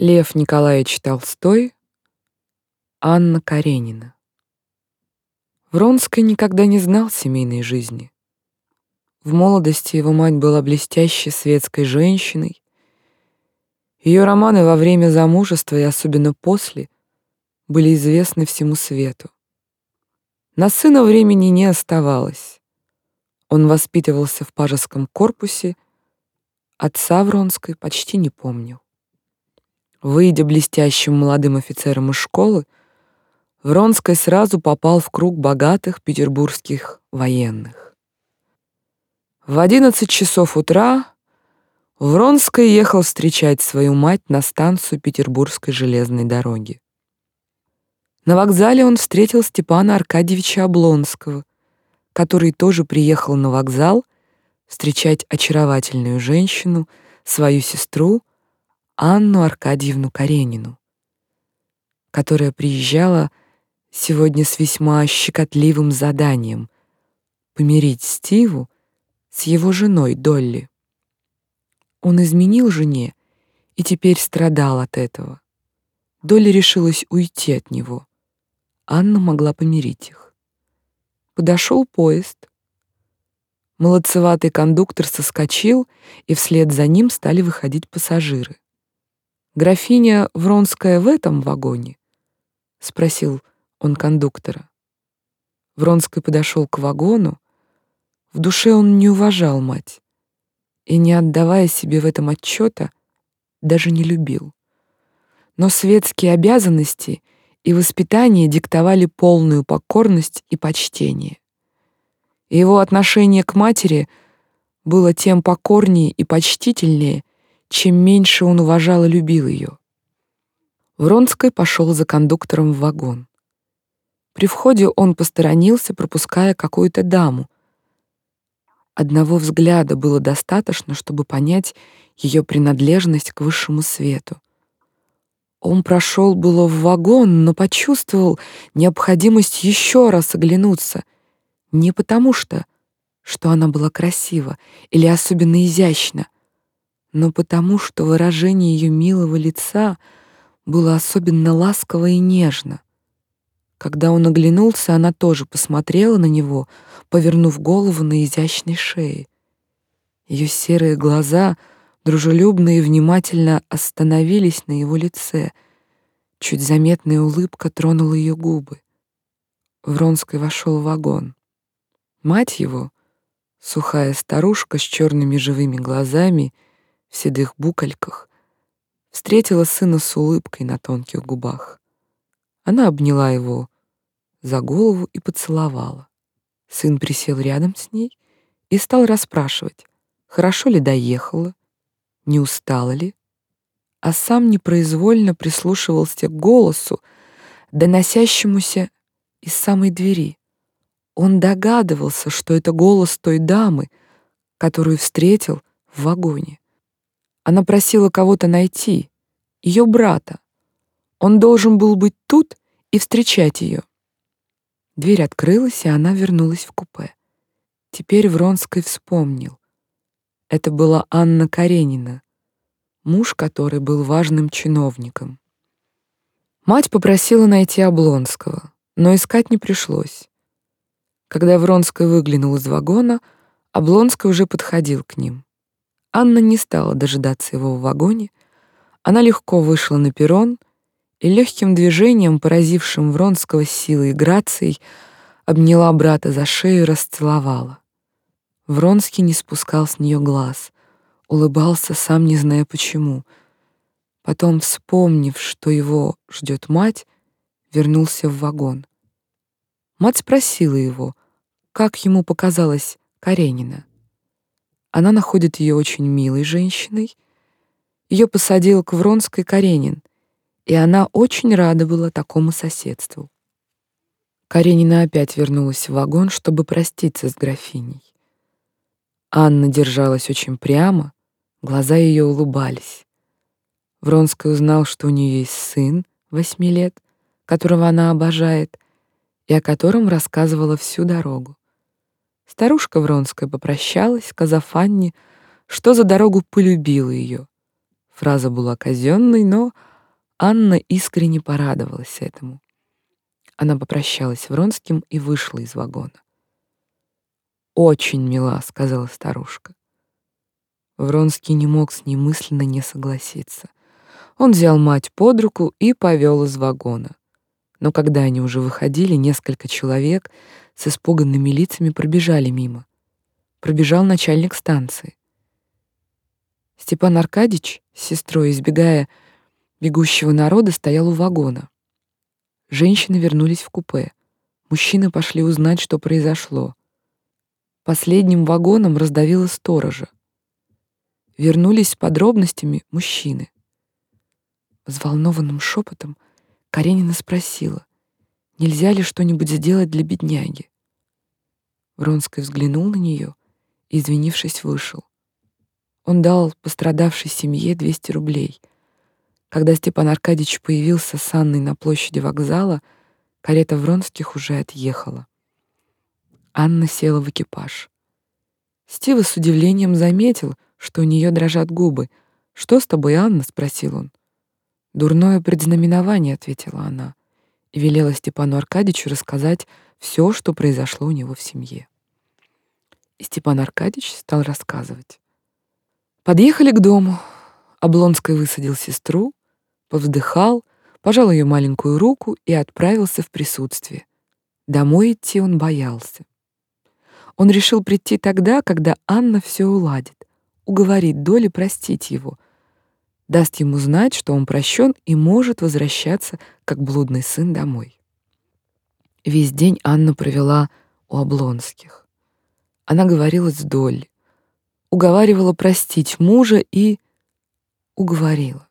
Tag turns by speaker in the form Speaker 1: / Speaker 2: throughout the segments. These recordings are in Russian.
Speaker 1: Лев Николаевич Толстой, Анна Каренина. Вронский никогда не знал семейной жизни. В молодости его мать была блестящей светской женщиной. Ее романы во время замужества и особенно после были известны всему свету. На сына времени не оставалось. Он воспитывался в пажеском корпусе, отца Вронской почти не помнил. Выйдя блестящим молодым офицером из школы, Вронский сразу попал в круг богатых петербургских военных. В одиннадцать часов утра Вронский ехал встречать свою мать на станцию Петербургской железной дороги. На вокзале он встретил Степана Аркадьевича Облонского, который тоже приехал на вокзал встречать очаровательную женщину, свою сестру Анну Аркадьевну Каренину, которая приезжала сегодня с весьма щекотливым заданием помирить Стиву с его женой Долли. Он изменил жене и теперь страдал от этого. Долли решилась уйти от него. Анна могла помирить их. Подошел поезд. Молодцеватый кондуктор соскочил, и вслед за ним стали выходить пассажиры. «Графиня Вронская в этом вагоне?» — спросил он кондуктора. Вронский подошел к вагону. В душе он не уважал мать и, не отдавая себе в этом отчета, даже не любил. Но светские обязанности и воспитание диктовали полную покорность и почтение. И его отношение к матери было тем покорнее и почтительнее, чем меньше он уважал и любил ее. Вронский пошел за кондуктором в вагон. При входе он посторонился, пропуская какую-то даму. Одного взгляда было достаточно, чтобы понять ее принадлежность к высшему свету. Он прошел было в вагон, но почувствовал необходимость еще раз оглянуться. Не потому что, что она была красива или особенно изящна, но потому, что выражение ее милого лица было особенно ласково и нежно. Когда он оглянулся, она тоже посмотрела на него, повернув голову на изящной шее. Ее серые глаза дружелюбно и внимательно остановились на его лице. Чуть заметная улыбка тронула ее губы. Вронский вошел в вагон. Мать его, сухая старушка с черными живыми глазами, в седых букальках, встретила сына с улыбкой на тонких губах. Она обняла его за голову и поцеловала. Сын присел рядом с ней и стал расспрашивать, хорошо ли доехала, не устала ли, а сам непроизвольно прислушивался к голосу, доносящемуся из самой двери. Он догадывался, что это голос той дамы, которую встретил в вагоне. Она просила кого-то найти, ее брата. Он должен был быть тут и встречать ее. Дверь открылась, и она вернулась в купе. Теперь Вронский вспомнил. Это была Анна Каренина, муж которой был важным чиновником. Мать попросила найти Облонского, но искать не пришлось. Когда Вронский выглянул из вагона, Облонский уже подходил к ним. Анна не стала дожидаться его в вагоне. Она легко вышла на перрон и легким движением, поразившим Вронского силой и грацией, обняла брата за шею и расцеловала. Вронский не спускал с нее глаз, улыбался, сам не зная почему. Потом, вспомнив, что его ждет мать, вернулся в вагон. Мать спросила его, как ему показалось Каренина. Она находит ее очень милой женщиной. Ее посадил к Вронской Каренин, и она очень рада была такому соседству. Каренина опять вернулась в вагон, чтобы проститься с графиней. Анна держалась очень прямо, глаза ее улыбались. Вронский узнал, что у нее есть сын восьми лет, которого она обожает, и о котором рассказывала всю дорогу. Старушка Вронская попрощалась, сказав Анне, что за дорогу полюбила ее. Фраза была казенной, но Анна искренне порадовалась этому. Она попрощалась с Вронским и вышла из вагона. «Очень мила», — сказала старушка. Вронский не мог с ней мысленно не согласиться. Он взял мать под руку и повел из вагона. Но когда они уже выходили, несколько человек с испуганными лицами пробежали мимо. Пробежал начальник станции. Степан Аркадьевич с сестрой, избегая бегущего народа, стоял у вагона. Женщины вернулись в купе. Мужчины пошли узнать, что произошло. Последним вагоном раздавило сторожа. Вернулись с подробностями мужчины. Взволнованным шепотом Каренина спросила, нельзя ли что-нибудь сделать для бедняги. Вронский взглянул на нее и, извинившись, вышел. Он дал пострадавшей семье 200 рублей — когда Степан Аркадьевич появился с Анной на площади вокзала, карета Вронских уже отъехала. Анна села в экипаж. Стива с удивлением заметил, что у нее дрожат губы. «Что с тобой, Анна?» — спросил он. «Дурное предзнаменование», — ответила она, и велела Степану Аркадьевичу рассказать все, что произошло у него в семье. И Степан Аркадьевич стал рассказывать. Подъехали к дому. Облонской высадил сестру, повздыхал, пожал ее маленькую руку и отправился в присутствие. Домой идти он боялся. Он решил прийти тогда, когда Анна все уладит, уговорит Доли простить его, даст ему знать, что он прощен и может возвращаться, как блудный сын, домой. Весь день Анна провела у Облонских. Она говорила с Долли, уговаривала простить мужа и уговорила.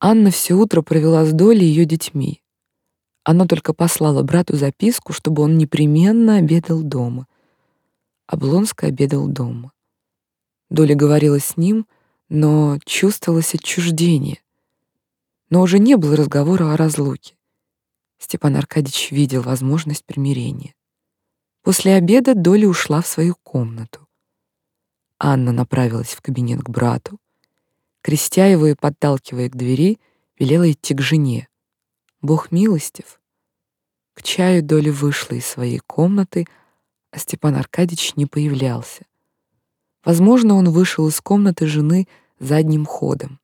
Speaker 1: Анна все утро провела с Долей и ее детьми. Она только послала брату записку, чтобы он непременно обедал дома. Облонский обедал дома. Доля говорила с ним, но чувствовалось отчуждение. Но уже не было разговора о разлуке. Степан Аркадьевич видел возможность примирения. После обеда Доля ушла в свою комнату. Анна направилась в кабинет к брату, крестя его и подталкивая к двери, велела идти к жене. Бог милостив. К чаю Доля вышла из своей комнаты, а Степан Аркадьевич не появлялся. Возможно, он вышел из комнаты жены задним ходом.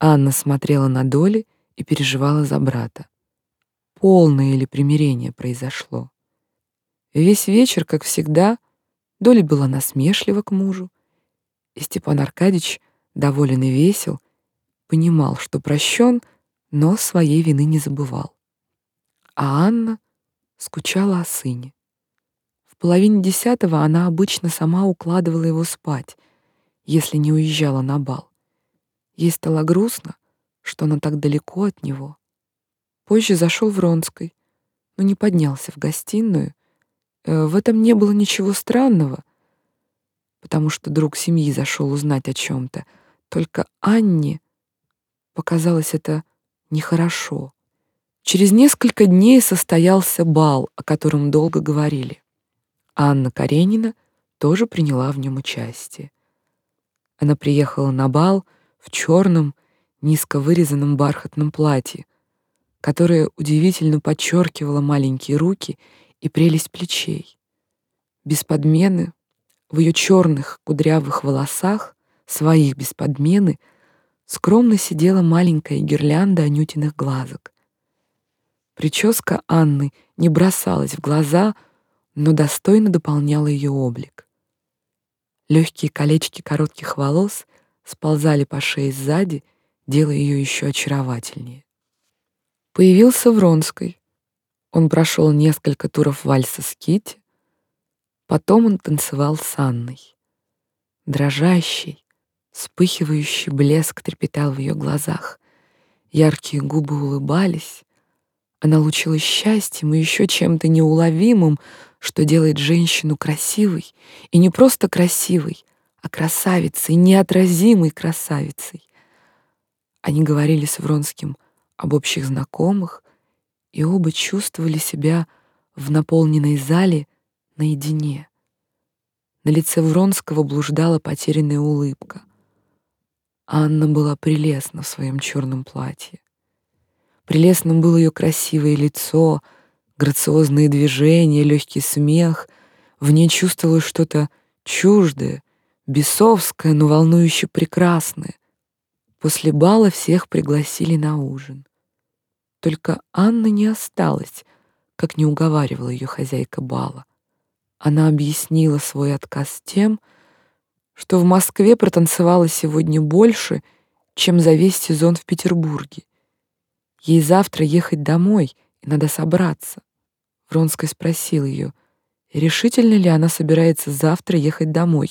Speaker 1: Анна смотрела на Доли и переживала за брата. Полное ли примирение произошло? Весь вечер, как всегда, Доля была насмешлива к мужу, и Степан Аркадьевич доволен и весел, понимал, что прощен, но своей вины не забывал. А Анна скучала о сыне. В половине десятого она обычно сама укладывала его спать, если не уезжала на бал. Ей стало грустно, что она так далеко от него. Позже зашел Вронской, но не поднялся в гостиную. Э, в этом не было ничего странного, потому что друг семьи зашел узнать о чем-то — только Анне показалось это нехорошо. Через несколько дней состоялся бал, о котором долго говорили. Анна Каренина тоже приняла в нем участие. Она приехала на бал в черном, низко вырезанном бархатном платье, которое удивительно подчеркивало маленькие руки и прелесть плечей. Без подмены в ее черных кудрявых волосах своих без подмены, скромно сидела маленькая гирлянда анютиных глазок. Прическа Анны не бросалась в глаза, но достойно дополняла ее облик. Легкие колечки коротких волос сползали по шее сзади, делая ее еще очаровательнее. Появился Вронской. Он прошел несколько туров вальса с Кити, потом он танцевал с Анной. Дрожащий, Вспыхивающий блеск трепетал в ее глазах. Яркие губы улыбались. Она лучилась счастьем и еще чем-то неуловимым, что делает женщину красивой, и не просто красивой, а красавицей, неотразимой красавицей. Они говорили с Вронским об общих знакомых, и оба чувствовали себя в наполненной зале наедине. На лице Вронского блуждала потерянная улыбка — Анна была прелестна в своем черном платье. Прелестным было ее красивое лицо, грациозные движения, легкий смех. В ней чувствовалось что-то чуждое, бесовское, но волнующе прекрасное. После бала всех пригласили на ужин. Только Анна не осталась, как не уговаривала ее хозяйка бала. Она объяснила свой отказ тем, что в Москве протанцевала сегодня больше, чем за весь сезон в Петербурге. Ей завтра ехать домой, и надо собраться. Вронская спросил ее, решительно ли она собирается завтра ехать домой.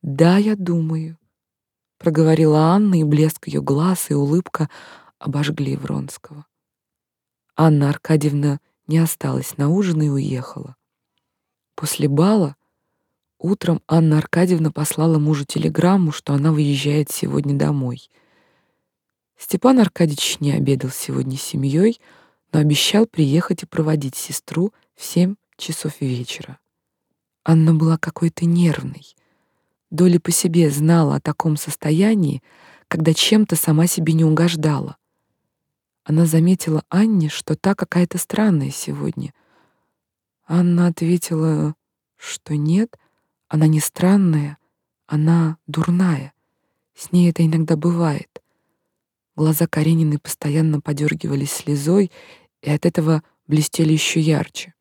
Speaker 1: «Да, я думаю», — проговорила Анна, и блеск ее глаз и улыбка обожгли Вронского. Анна Аркадьевна не осталась на ужин и уехала. После бала утром Анна Аркадьевна послала мужу телеграмму, что она выезжает сегодня домой. Степан Аркадьевич не обедал сегодня с семьей, но обещал приехать и проводить сестру в семь часов вечера. Анна была какой-то нервной. Доля по себе знала о таком состоянии, когда чем-то сама себе не угождала. Она заметила Анне, что та какая-то странная сегодня — Анна ответила, что нет, она не странная, она дурная. С ней это иногда бывает. Глаза Карениной постоянно подергивались слезой, и от этого блестели еще ярче.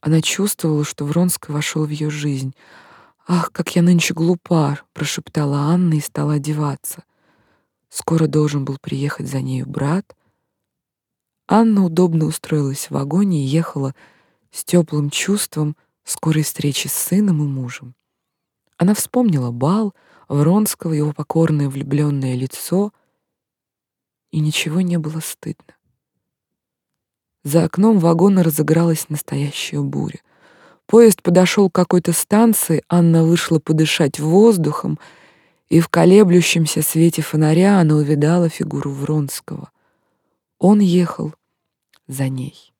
Speaker 1: Она чувствовала, что Вронский вошел в ее жизнь. «Ах, как я нынче глупа!» — прошептала Анна и стала одеваться. Скоро должен был приехать за нею брат. Анна удобно устроилась в вагоне и ехала с теплым чувством скорой встречи с сыном и мужем. Она вспомнила бал, Вронского, его покорное влюбленное лицо, и ничего не было стыдно. За окном вагона разыгралась настоящая буря. Поезд подошел к какой-то станции, Анна вышла подышать воздухом, и в колеблющемся свете фонаря она увидала фигуру Вронского. Он ехал за ней.